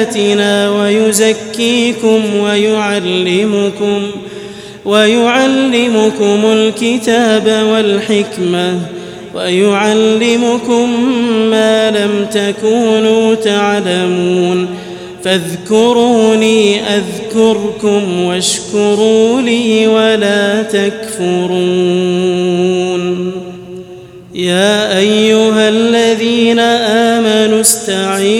آياتنا ويزكيكم ويعلمكم ويعلمكم الكتاب والحكمة ويعلمكم ما لم تكونوا تعلمون فاذكروني أذكركم واشكروا لي ولا تكفرون يا أيها الذين آمنوا استعينوا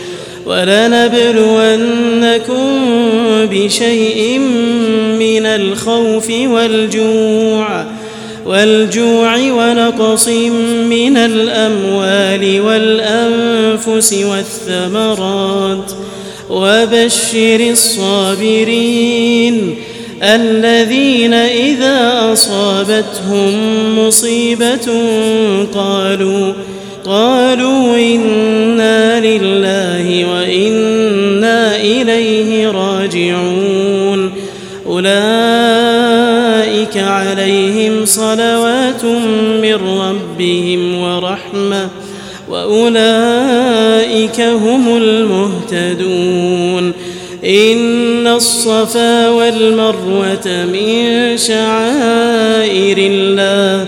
ولنبلونكم بشيء من الخوف والجوع والجوع ونقص من الأموال والأنفس والثمرات. وبشر الصابرين الذين إذا أصابتهم مصيبة قالوا قالوا إنا لله وإنا إليه راجعون. أولئك عليهم صلوات من ربهم ورحمة وأولئك هم المهتدون. إن الصفا والمروة من شعائر الله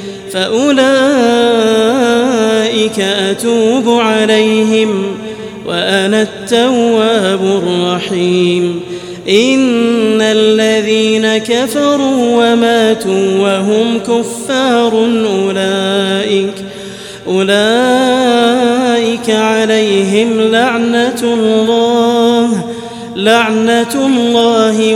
فأولئك أتوب عليهم وأنا التواب الرحيم. إن الذين كفروا وماتوا وهم كفار أولئك أولئك عليهم لعنة الله لعنة الله